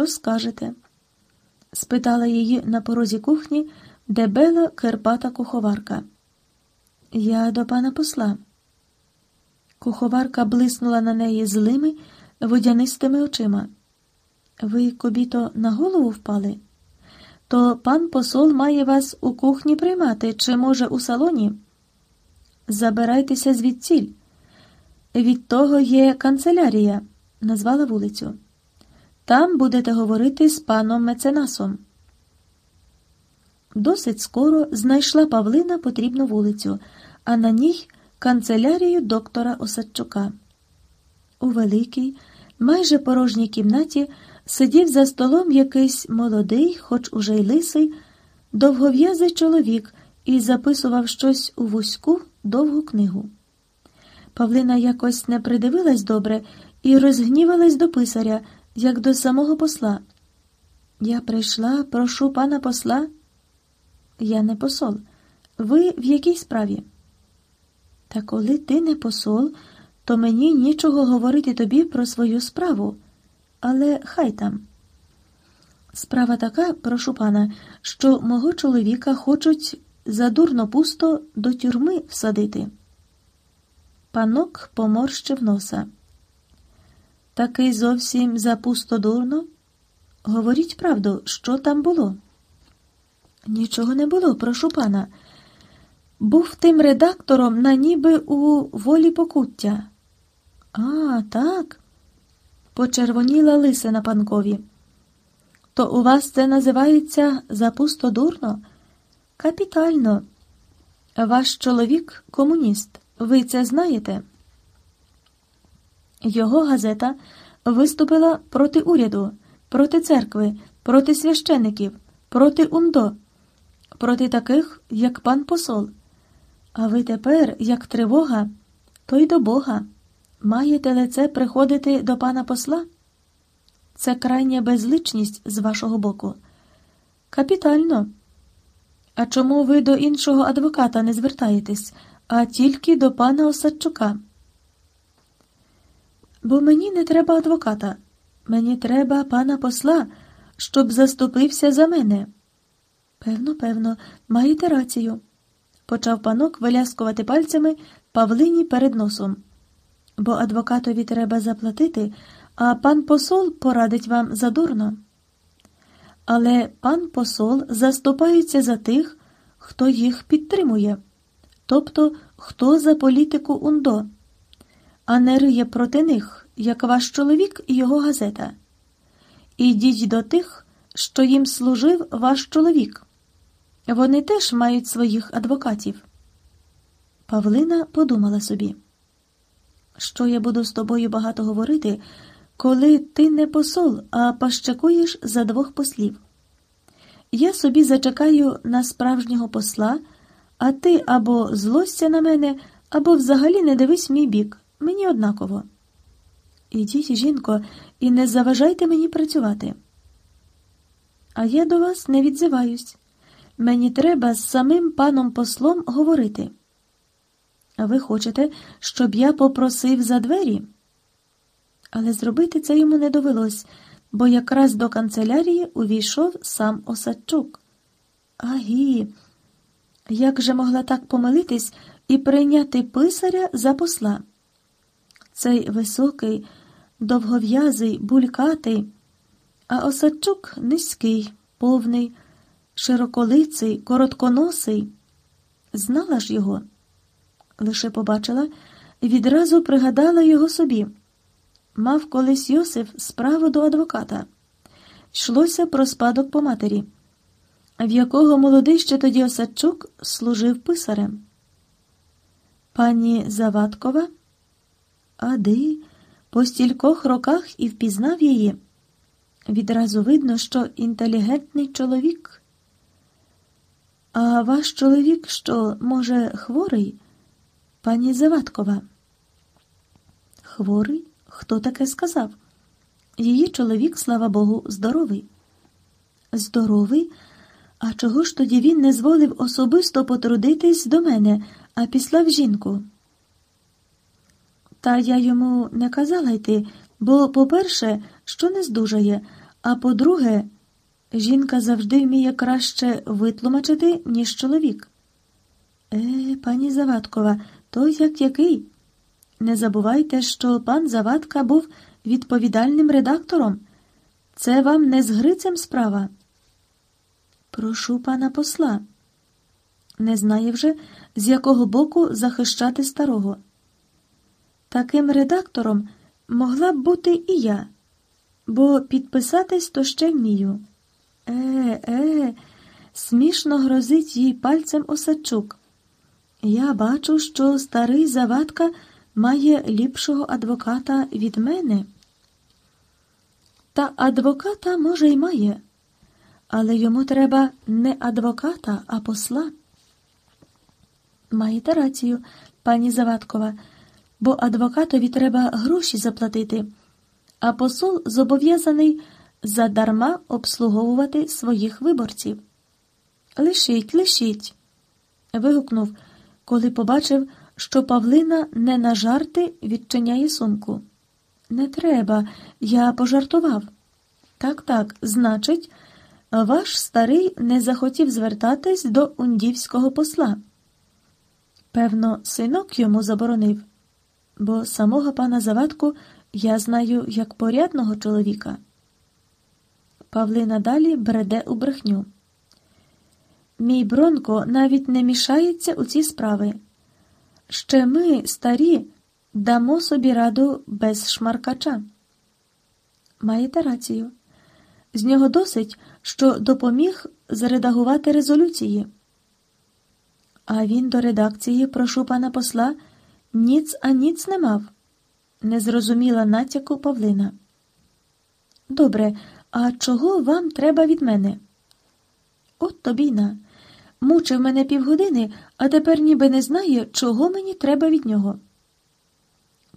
Що скажете? спитала її на порозі кухні дебела керпата куховарка. Я до пана посла. Куховарка блиснула на неї злими, водянистими очима. Ви, кобіто, на голову впали? То пан посол має вас у кухні приймати, чи, може, у салоні? Забирайтеся звідціль. Від того є канцелярія, назвала вулицю. Там будете говорити з паном меценасом. Досить скоро знайшла Павлина потрібну вулицю, а на ній канцелярію доктора Осадчука. У великій, майже порожній кімнаті сидів за столом якийсь молодий, хоч уже й лисий, довгов'язий чоловік і записував щось у вузьку довгу книгу. Павлина якось не придивилась добре і розгнівалась до писаря, як до самого посла. Я прийшла, прошу пана посла. Я не посол. Ви в якій справі? Та коли ти не посол, то мені нічого говорити тобі про свою справу. Але хай там. Справа така, прошу пана, що мого чоловіка хочуть задурно пусто до тюрми всадити. Панок поморщив носа. Такий зовсім запусто дурно? Говоріть правду, що там було? Нічого не було, прошу пана. Був тим редактором на ніби у волі покуття. А, так. Почервоніла лисина панкові. То у вас це називається запусто дурно? Капітально. Ваш чоловік комуніст. Ви це знаєте? Його газета виступила проти уряду, проти церкви, проти священиків, проти УНДО, проти таких, як пан посол. А ви тепер, як тривога, то й до Бога. Маєте лице приходити до пана посла? Це крайня безличність з вашого боку. Капітально. А чому ви до іншого адвоката не звертаєтесь, а тільки до пана Осадчука? Бо мені не треба адвоката. Мені треба пана посла, щоб заступився за мене. Певно, певно, маєте рацію, почав панок виляскувати пальцями Павлині перед носом. Бо адвокатові треба заплатити, а пан посол порадить вам задурно. Але пан посол заступається за тих, хто їх підтримує, тобто хто за політику УНДО, а не риє проти них, як ваш чоловік і його газета. Ідіть до тих, що їм служив ваш чоловік. Вони теж мають своїх адвокатів. Павлина подумала собі, що я буду з тобою багато говорити, коли ти не посол, а пащакуєш за двох послів. Я собі зачекаю на справжнього посла, а ти або злосться на мене, або взагалі не дивись мій бік. Мені однаково. Ідіть, жінко, і не заважайте мені працювати. А я до вас не відзиваюсь. Мені треба з самим паном послом говорити. Ви хочете, щоб я попросив за двері? Але зробити це йому не довелось, бо якраз до канцелярії увійшов сам Осадчук. Агі, як же могла так помилитись і прийняти писаря за посла? Цей високий, довгов'язий, булькатий, а Осадчук низький, повний, широколиций, коротконосий. Знала ж його, лише побачила і відразу пригадала його собі. Мав колись Йосиф справу до адвоката. Йшлося про спадок по матері, в якого молодий ще тоді Осадчук служив писарем. Пані Заваткова, ади, по стількох роках і впізнав її. Відразу видно, що інтелігентний чоловік. А ваш чоловік, що, може, хворий, пані Заваткова? Хворий? Хто таке сказав? Її чоловік, слава Богу, здоровий. Здоровий? А чого ж тоді він не зволив особисто потрудитись до мене, а післав жінку? Та я йому не казала йти, бо, по-перше, що не здужає, А по-друге, жінка завжди вміє краще витлумачити, ніж чоловік. Е, пані Завадкова, той як який? Не забувайте, що пан Завадка був відповідальним редактором. Це вам не з Грицем справа. Прошу пана посла. Не знає вже, з якого боку захищати старого. Таким редактором могла б бути і я, бо підписатись то ще вмію. Е, е, смішно грозить їй пальцем Осадчук. Я бачу, що старий Завадка має ліпшого адвоката від мене. Та адвоката, може, й має, але йому треба не адвоката, а посла. Маєте рацію, пані Завадкова, бо адвокатові треба гроші заплатити, а посол зобов'язаний задарма обслуговувати своїх виборців. Лишіть, лишіть. вигукнув, коли побачив, що Павлина не на жарти відчиняє сумку. Не треба, я пожартував. Так, так, значить, ваш старий не захотів звертатись до ундівського посла. Певно, синок йому заборонив, бо самого пана Завадку я знаю як порядного чоловіка. Павлина далі бреде у брехню. Мій Бронко навіть не мішається у ці справи. Ще ми, старі, дамо собі раду без шмаркача. Маєте рацію. З нього досить, що допоміг зредагувати резолюції. А він до редакції, прошу пана посла, ніц а ніц не мав, не зрозуміла натяку Павлина. Добре, а чого вам треба від мене? От тобі на. Мучив мене півгодини, а тепер ніби не знає, чого мені треба від нього.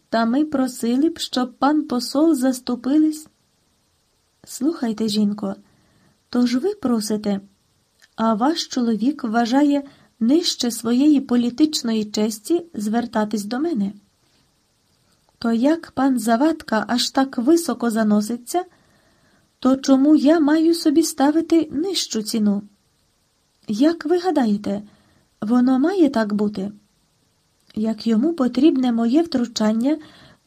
Та ми просили б, щоб пан посол заступились. Слухайте, жінко, тож ви просите, а ваш чоловік вважає нижче своєї політичної честі звертатись до мене. То як пан Завадка аж так високо заноситься, то чому я маю собі ставити нижчу ціну? Як ви гадаєте, воно має так бути? Як йому потрібне моє втручання,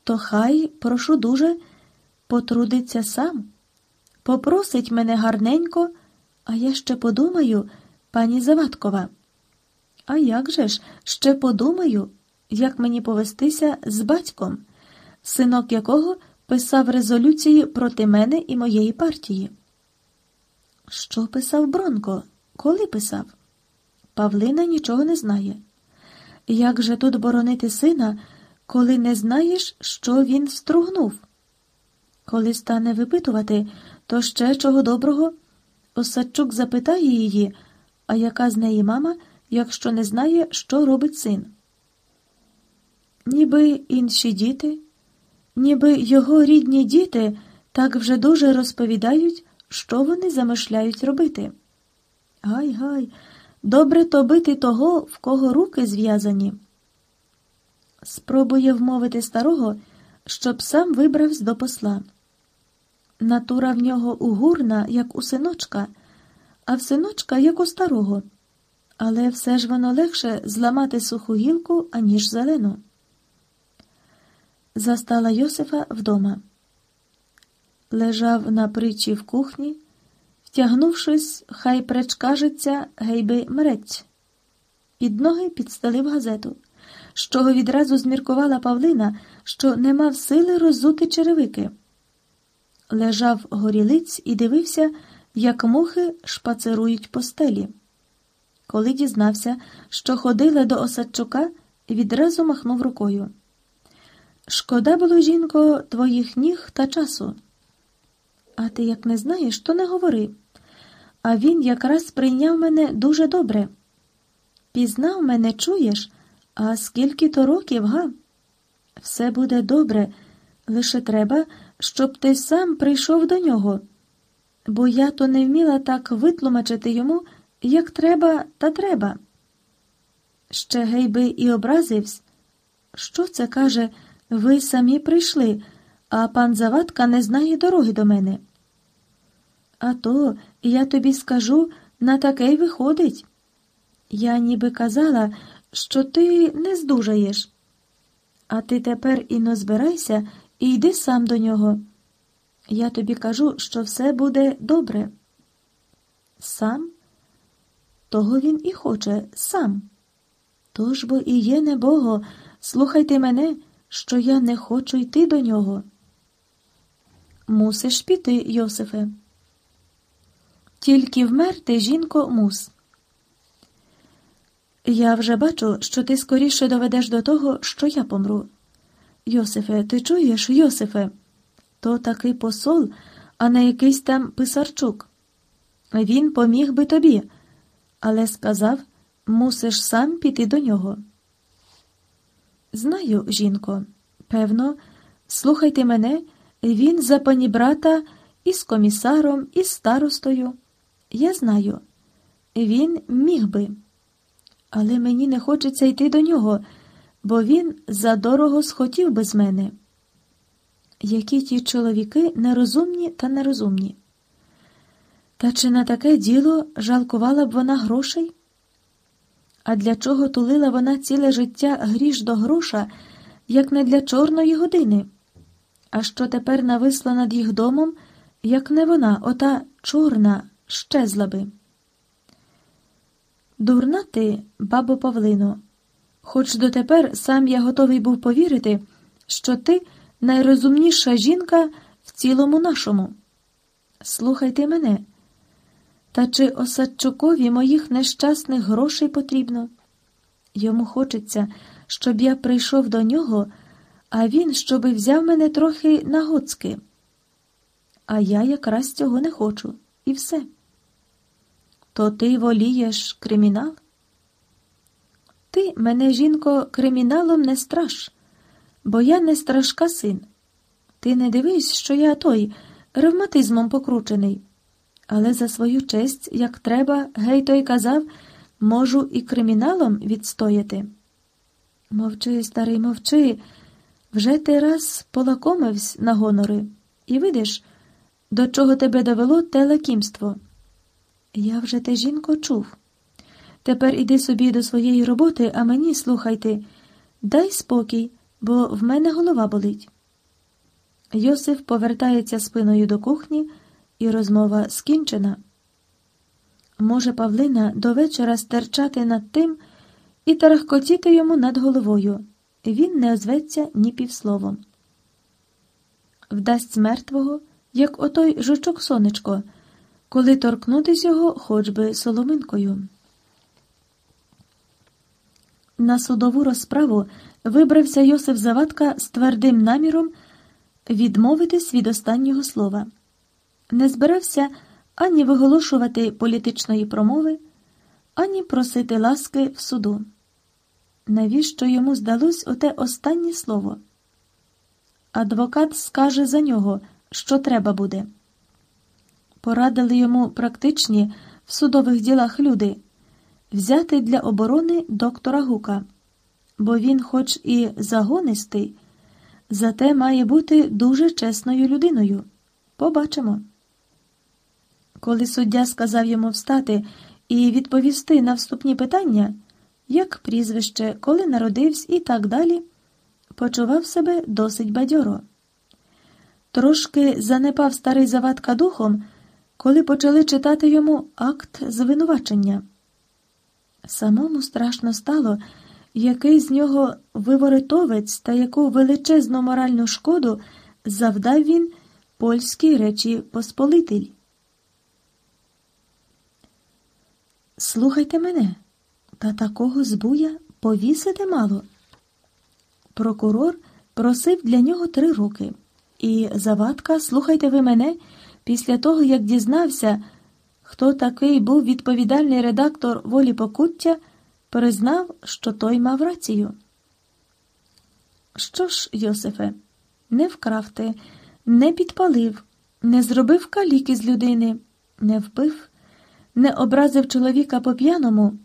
то хай, прошу дуже, потрудиться сам, попросить мене гарненько, а я ще подумаю, пані Завадкова. А як же ж, ще подумаю, як мені повестися з батьком, синок якого писав резолюції проти мене і моєї партії? Що писав Бронко? Коли писав? Павлина нічого не знає. Як же тут боронити сина, коли не знаєш, що він стругнув? Коли стане випитувати, то ще чого доброго. Осадчук запитає її, а яка з неї мама, якщо не знає, що робить син. Ніби інші діти, ніби його рідні діти так вже дуже розповідають, що вони замишляють робити. Гай, гай, добре то бити того, в кого руки зв'язані. Спробує вмовити старого, щоб сам вибрався до посла. Натура в нього угурна, як у синочка, а в синочка, як у старого. Але все ж воно легше зламати суху гілку, аніж зелену. Застала Йосифа вдома. Лежав на притчі в кухні. Втягнувшись, хай пречкажеться гейби мрець. Під ноги підстелив газету, з чого відразу зміркувала Павлина, що не мав сили роззути черевики. Лежав горілиць і дивився, як мухи шпацерують по стелі. Коли дізнався, що ходили до Осадчука, відразу махнув рукою. Шкода було, жінко, твоїх ніг та часу. А ти як не знаєш, то не говори а він якраз прийняв мене дуже добре. Пізнав мене, чуєш, а скільки то років, га? Все буде добре, лише треба, щоб ти сам прийшов до нього, бо я то не вміла так витлумачити йому, як треба, та треба. Ще гей би і образився. Що це каже, ви самі прийшли, а пан Завадка не знає дороги до мене. А то, я тобі скажу, на таке й виходить. Я ніби казала, що ти не здужаєш. А ти тепер іно збирайся і йди сам до нього. Я тобі кажу, що все буде добре. Сам? Того він і хоче сам. Тож бо і є небого, слухайте мене, що я не хочу йти до нього. Мусиш піти, Йосифе. Тільки вмерти, жінко, мус. Я вже бачу, що ти скоріше доведеш до того, що я помру. Йосифе, ти чуєш, Йосифе? То такий посол, а не якийсь там писарчук. Він поміг би тобі, але сказав, мусиш сам піти до нього. Знаю, жінко, певно, слухайте мене, він за пані брата і з комісаром, і з старостою. Я знаю, він міг би, але мені не хочеться йти до нього, бо він задорого схотів би з мене. Які ті чоловіки нерозумні та нерозумні. Та чи на таке діло жалкувала б вона грошей? А для чого тулила вона ціле життя гріш до гроша, як не для чорної години? А що тепер нависла над їх домом, як не вона, ота чорна, щезла би? Дурна ти, бабо Павлино, хоч дотепер сам я готовий був повірити, що ти найрозумніша жінка в цілому нашому. Слухайте мене. Та чи Осадчукові моїх нещасних грошей потрібно? Йому хочеться, щоб я прийшов до нього, а він щоби взяв мене трохи на гоцки. А я якраз цього не хочу, і все. То ти волієш кримінал? Ти мене, жінко, криміналом не страш, бо я не страшка син. Ти не дивись, що я той ревматизмом покручений. Але за свою честь, як треба, гей той казав, можу і криміналом відстояти. Мовчи, старий, мовчи, вже ти раз полакомивсь на гонори, і видиш, до чого тебе довело те лакімство. Я вже те жінко чув. Тепер іди собі до своєї роботи, а мені, слухайте, дай спокій, бо в мене голова болить. Йосиф повертається спиною до кухні і розмова скінчена. Може, Павлина до вечора стерчати над тим і тарахкотіти йому над головою. Він не озветься ні півсловом. Вдасть мертвого, як отой жучок сонечко, коли торкнутись його хоч би соломинкою. На судову розправу вибрався Йосиф Завадка з твердим наміром відмовитись від останнього слова не збирався ані виголошувати політичної промови, ані просити ласки в суду. Навіщо йому здалось оте останнє слово? Адвокат скаже за нього, що треба буде. Порадили йому практичні в судових ділах люди взяти для оборони доктора Гука, бо він, хоч і загонистий, зате має бути дуже чесною людиною. Побачимо. Коли суддя сказав йому встати і відповісти на вступні питання, як прізвище, коли народився і так далі, почував себе досить бадьоро. Трошки занепав старий завадка духом, коли почали читати йому акт звинувачення. Самому страшно стало, який з нього виворитовець та яку величезну моральну шкоду завдав він польській речі Посполитель. Слухайте мене, та такого збуя повісити мало. Прокурор просив для нього три роки, і завадка, слухайте ви мене, після того, як дізнався, хто такий був відповідальний редактор волі Покуття, признав, що той мав рацію. Що ж, Йосифе, не вкрав ти, не підпалив, не зробив каліки з людини, не вбив не образив чоловіка по п'яному,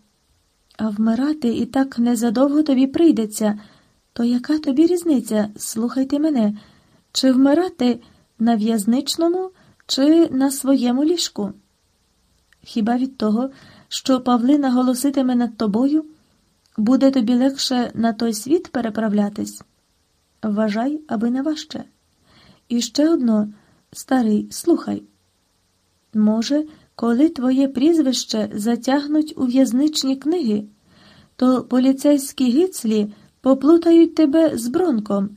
а вмирати і так незадовго тобі прийдеться, то яка тобі різниця, слухайте мене, чи вмирати на в'язничному, чи на своєму ліжку? Хіба від того, що Павлина голоситиме над тобою, буде тобі легше на той світ переправлятись? Вважай, аби не важче. І ще одно, старий, слухай. Може, коли твоє прізвище затягнуть у в'язничні книги, то поліцейські гицлі поплутають тебе з бронком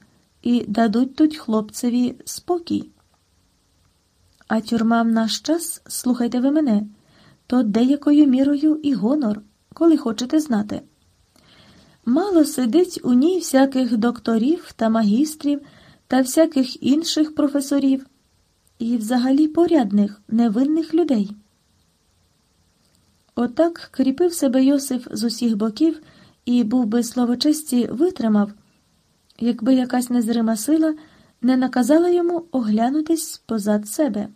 і дадуть тут хлопцеві спокій. А тюрма в наш час, слухайте ви мене, то деякою мірою і гонор, коли хочете знати. Мало сидить у ній всяких докторів та магістрів та всяких інших професорів і взагалі порядних, невинних людей. Отак кріпив себе Йосиф з усіх боків і був би словочесті витримав, якби якась незрима сила не наказала йому оглянутись позад себе,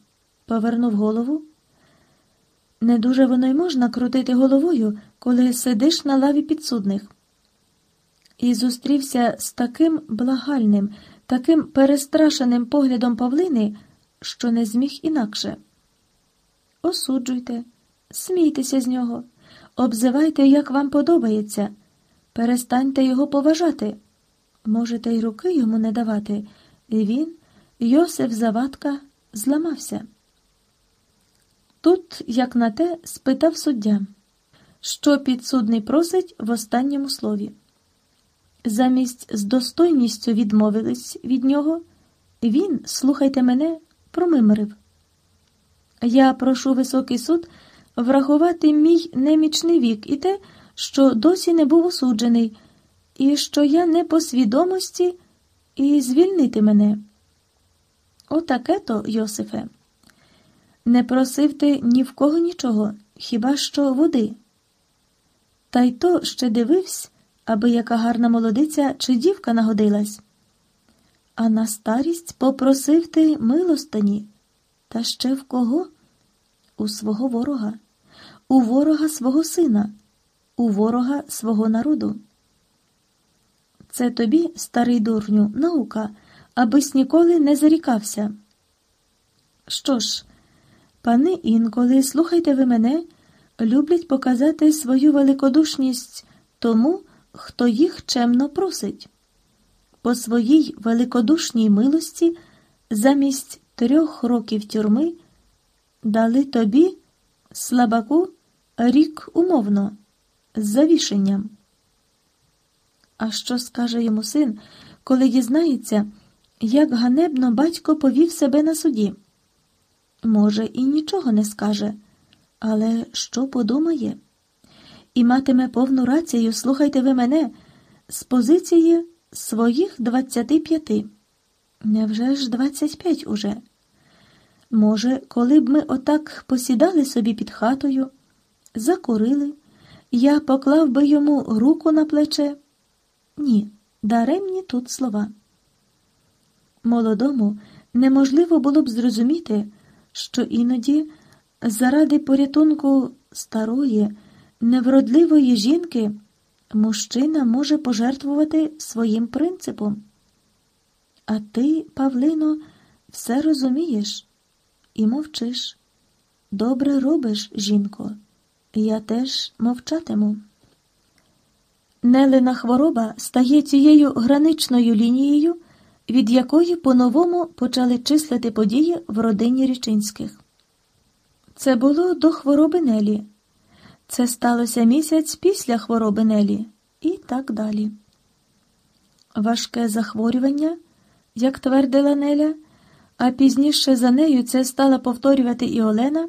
повернув голову. Не дуже воно й можна крутити головою, коли сидиш на лаві підсудних. І зустрівся з таким благальним, таким перестрашеним поглядом Павлини, що не зміг інакше. Осуджуйте, смійтеся з нього, обзивайте, як вам подобається, перестаньте його поважати. Можете й руки йому не давати. І він, Йосиф Завадка, зламався. Тут, як на те, спитав суддя, що підсудний просить в останньому слові. Замість з достойністю відмовились від нього, він, слухайте мене, промимрив. Я прошу високий суд врахувати мій немічний вік і те, що досі не був осуджений, і що я не по свідомості і звільнити мене. Отаке то, Йосифе. Не просив ти ні в кого нічого, хіба що води. Та й то ще дивився, аби яка гарна молодиця чи дівка нагодилась. А на старість попросив ти милостині. Та ще в кого? У свого ворога, у ворога свого сина, у ворога свого народу. Це тобі, старий дурню, наука, абись ніколи не зарікався. Що ж, пани інколи, слухайте ви мене, люблять показати свою великодушність тому, хто їх чемно просить. По своїй великодушній милості замість трьох років тюрми дали тобі, слабаку, рік умовно, з завішенням. А що скаже йому син, коли дізнається, як ганебно батько повів себе на суді? Може, і нічого не скаже, але що подумає? І матиме повну рацію, слухайте ви мене, з позиції своїх двадцяти п'яти. Невже ж двадцять п'ять уже? Може, коли б ми отак посідали собі під хатою, закурили, я поклав би йому руку на плече. Ні, даремні тут слова. Молодому неможливо було б зрозуміти, що іноді заради порятунку старої, невродливої жінки мужчина може пожертвувати своїм принципом. А ти, Павлино, все розумієш і мовчиш. Добре робиш, жінко, я теж мовчатиму. Нелина хвороба стає цією граничною лінією, від якої по-новому почали числити події в родині Річинських. Це було до хвороби Нелі. Це сталося місяць після хвороби Нелі і так далі. Важке захворювання, як твердила Неля, а пізніше за нею це стала повторювати і Олена,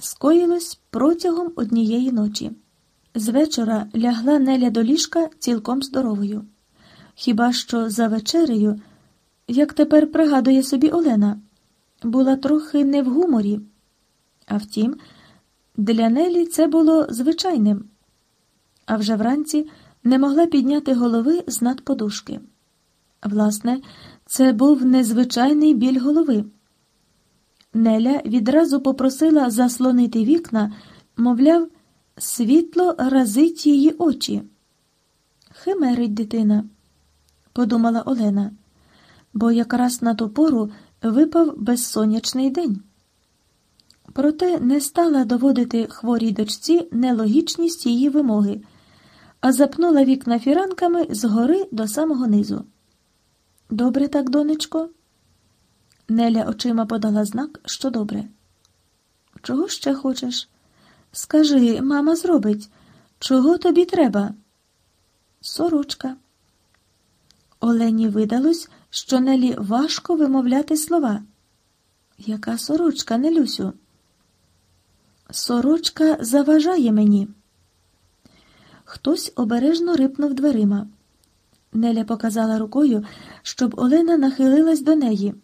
скоїлось протягом однієї ночі. З вечора лягла Неля до ліжка цілком здоровою. Хіба що за вечерею, як тепер пригадує собі Олена, була трохи не в гуморі. А втім, для Нелі це було звичайним, а вже вранці не могла підняти голови з над подушки. Власне, це був незвичайний біль голови. Неля відразу попросила заслонити вікна, мовляв, світло разить її очі. Химерить дитина, подумала Олена, бо якраз на ту пору випав безсонячний день. проте не стала доводити хворій дочці нелогічність її вимоги, а запнула вікна фіранками згори до самого низу. Добре так, донечко? Неля очима подала знак, що добре. Чого ще хочеш? Скажи, мама зробить, чого тобі треба? Сорочка. Олені видалось, що Нелі важко вимовляти слова. Яка сорочка, Нелюсю? Сорочка заважає мені. Хтось обережно рипнув дверима. Неля показала рукою, щоб Олена нахилилась до неї.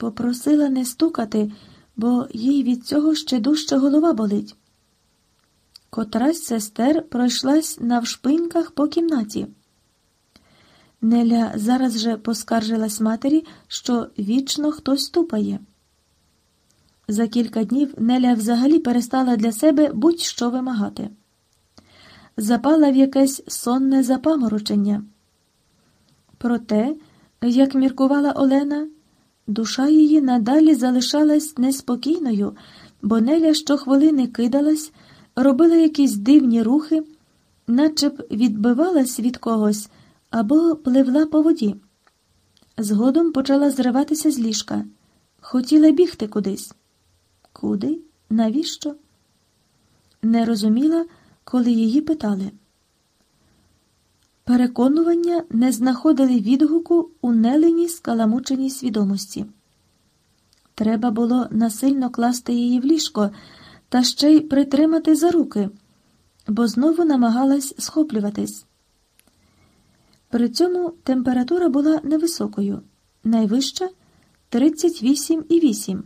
Попросила не стукати, бо їй від цього ще дужче голова болить. Котрась сестер пройшлась навшпиньках по кімнаті. Неля зараз же поскаржилась матері, що вічно хтось ступає. За кілька днів Неля взагалі перестала для себе будь-що вимагати. Запала в якесь сонне запаморочення. Проте, як міркувала Олена, душа її надалі залишалась неспокійною, бо Неля щохвилини кидалась, робила якісь дивні рухи, наче б відбивалась від когось або пливла по воді. Згодом почала зриватися з ліжка, хотіла бігти кудись. Куди? Навіщо? Не розуміла, коли її питали. Переконування не знаходили відгуку у неленій скаламученій свідомості. Треба було насильно класти її в ліжко та ще й притримати за руки, бо знову намагалась схоплюватись. При цьому температура була невисокою, найвища 38,8.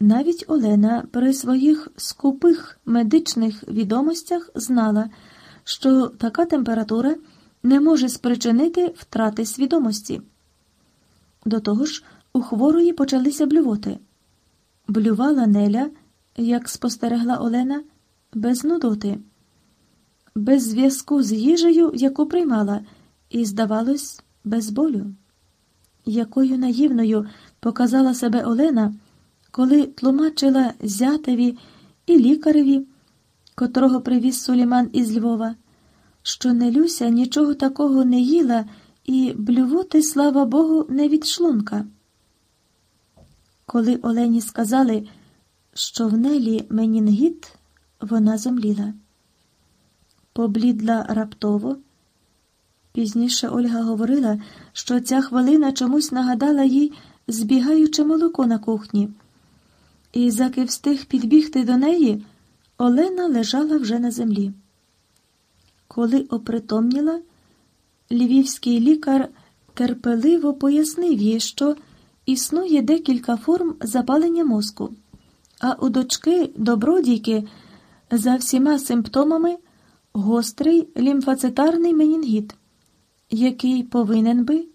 Навіть Олена при своїх скупих медичних відомостях знала, що така температура не може спричинити втрати свідомості. До того ж, у хворої почалися блювоти. Блювала Неля, як спостерегла Олена, без нудоти, без зв'язку з їжею, яку приймала, і, здавалось, без болю. Якою наївною показала себе Олена коли тлумачила зятеві і лікареві, котрого привіз Суліман із Львова, що Нелюся нічого такого не їла і блювоти, слава Богу, не від шлунка. Коли Олені сказали, що в Нелі менінгіт, вона зомліла. Поблідла раптово. Пізніше Ольга говорила, що ця хвилина чомусь нагадала їй збігаюче молоко на кухні і заки встиг підбігти до неї, Олена лежала вже на землі. Коли опритомніла, львівський лікар терпеливо пояснив їй, що існує декілька форм запалення мозку, а у дочки добродійки за всіма симптомами гострий лімфоцитарний менінгіт, який повинен би,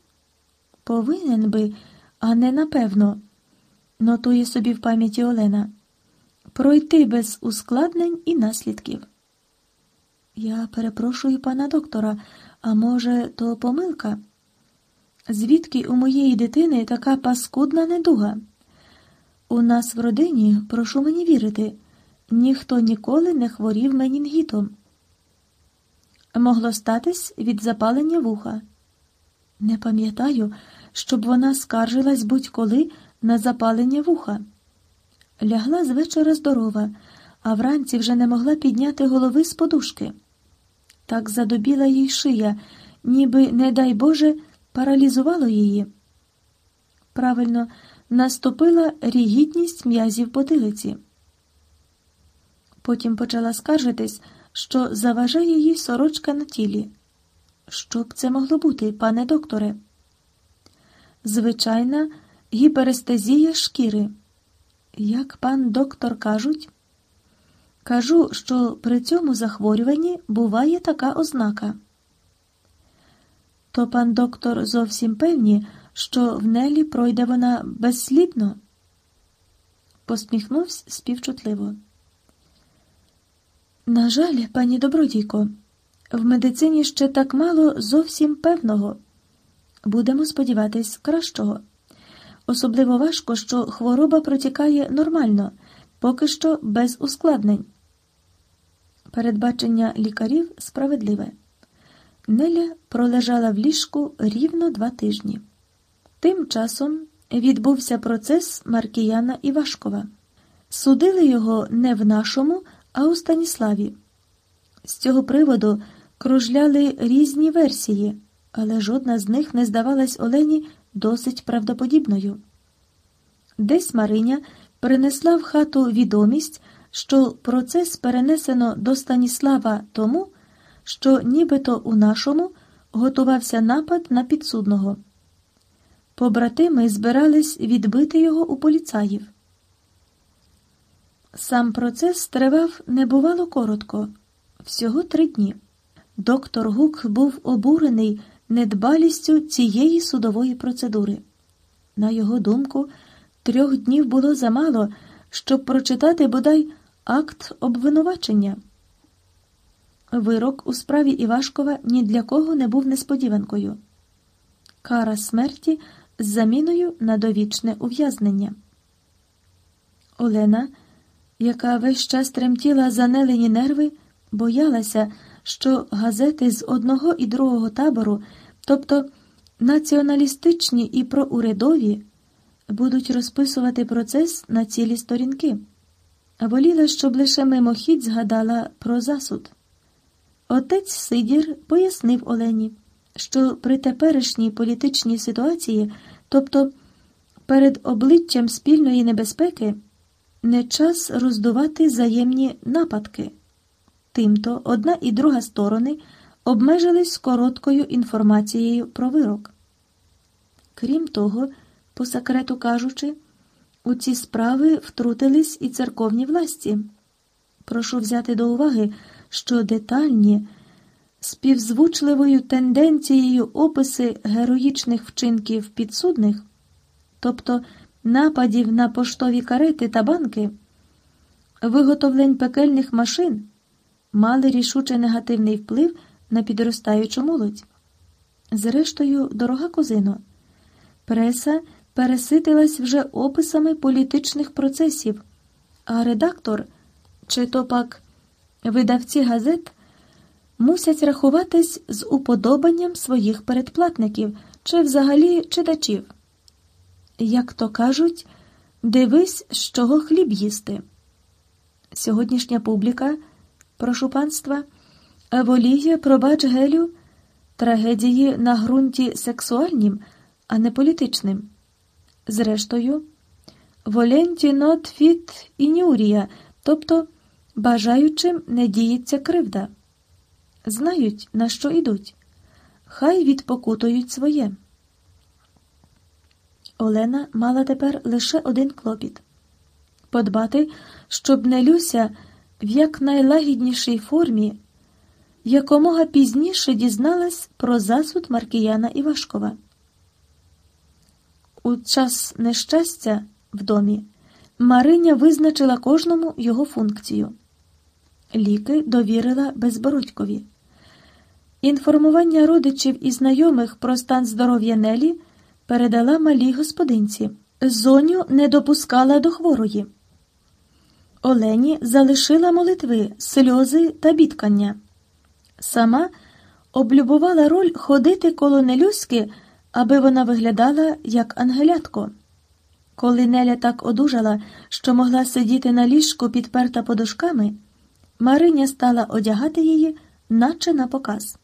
повинен би, а не напевно нотує собі в пам'яті Олена, пройти без ускладнень і наслідків. Я перепрошую пана доктора, а може, то помилка? Звідки у моєї дитини така паскудна недуга? У нас в родині, прошу мені вірити, ніхто ніколи не хворів менінгітом. Могло статись від запалення вуха. Не пам'ятаю, щоб вона скаржилась будь-коли на запалення вуха. Лягла з вечора здорова, а вранці вже не могла підняти голови з подушки. Так задобіла їй шия, ніби, не дай Боже, паралізувало її. Правильно, наступила рігідність м'язів потилиці. Потім почала скаржитись, що заважає їй сорочка на тілі. Що б це могло бути, пане докторе? Звичайна гіперестезія шкіри. Як пан доктор кажуть, кажу, що при цьому захворюванні буває така ознака. То пан доктор зовсім певні, що в Нелі пройде вона безслідно. Посміхнувся співчутливо. На жаль, пані добродійко, в медицині ще так мало зовсім певного. Будемо сподіватись кращого. Особливо важко, що хвороба протікає нормально, поки що без ускладнень. Передбачення лікарів справедливе. Неля пролежала в ліжку рівно два тижні. Тим часом відбувся процес Маркіяна Івашкова. Судили його не в нашому, а у Станіславі. З цього приводу кружляли різні версії, але жодна з них не здавалась Олені досить правдоподібною. Десь Мариня принесла в хату відомість, що процес перенесено до Станіслава тому, що нібито у нашому готувався напад на підсудного. Побратими збирались відбити його у поліцаїв. Сам процес тривав небувало коротко, всього три дні. Доктор Гук був обурений недбалістю цієї судової процедури. На його думку, трьох днів було замало, щоб прочитати бодай акт обвинувачення. Вирок у справі Івашкова ні для кого не був несподіванкою. Кара смерті з заміною на довічне ув'язнення. Олена, яка весь час тремтіла занелені нерви, боялася, що газети з одного і другого табору, тобто націоналістичні і проурядові, будуть розписувати процес на цілі сторінки. Воліла, щоб лише мимохідь згадала про засуд. Отець Сидір пояснив Олені, що при теперішній політичній ситуації, тобто перед обличчям спільної небезпеки, не час роздувати взаємні нападки. Тимто одна і друга сторони обмежились короткою інформацією про вирок. Крім того, по секрету кажучи, у ці справи втрутились і церковні власті. Прошу взяти до уваги, що детальні, співзвучливою тенденцією описи героїчних вчинків підсудних, тобто нападів на поштові карети та банки, виготовлень пекельних машин, мали рішуче негативний вплив на підростаючу молодь. Зрештою, дорога кузино, преса переситилась вже описами політичних процесів, а редактор, чи то пак видавці газет, мусять рахуватись з уподобанням своїх передплатників чи взагалі читачів. Як то кажуть, дивись, з чого хліб їсти. Сьогоднішня публіка, прошу панства, воліє, пробач Гелю, трагедії на ґрунті сексуальнім, а не політичним. Зрештою, воленті нот фіт інюрія, тобто бажаючим не діється кривда. Знають, на що йдуть, хай відпокутують своє. Олена мала тепер лише один клопіт подбати, щоб не Люся в якнайлагіднішій формі якомога пізніше дізналась про засуд Маркіяна Івашкова. У час нещастя в домі Мариня визначила кожному його функцію. Ліки довірила Безбородькові. Інформування родичів і знайомих про стан здоров'я Нелі передала малій господинці. Зоню не допускала до хворої. Олені залишила молитви, сльози та бідкання. Сама облюбувала роль ходити коло Нелюськи, аби вона виглядала як ангелятко. Коли Неля так одужала, що могла сидіти на ліжку, підперта подушками, Мариня стала одягати її, наче на показ.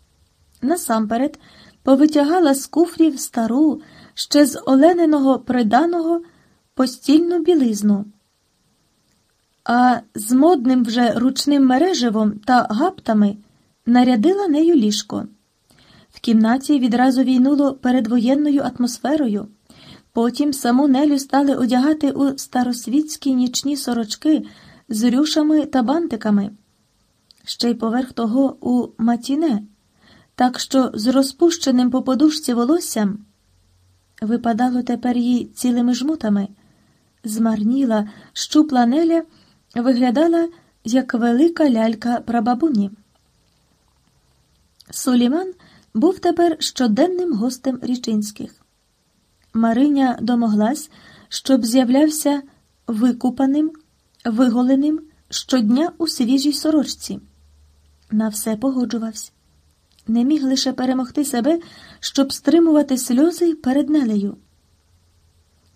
Насамперед повитягала з куфрів стару, ще з олениного приданого постільну білизну. А з модним вже ручним мереживом та гаптами нарядила нею ліжко. В кімнаті відразу війнуло передвоєнною атмосферою. Потім саму Нелю стали одягати у старосвітські нічні сорочки з рюшами та бантиками, ще й поверх того у матіне, так що з розпущеним по подушці волоссям випадало тепер їй цілими жмутами. Змарніла, щупла Неля виглядала, як велика лялька прабабуні. Суліман був тепер щоденним гостем річинських. Мариня домоглась, щоб з'являвся викупаним, виголеним щодня у свіжій сорочці. На все погоджувався. Не міг лише перемогти себе, щоб стримувати сльози перед нелею.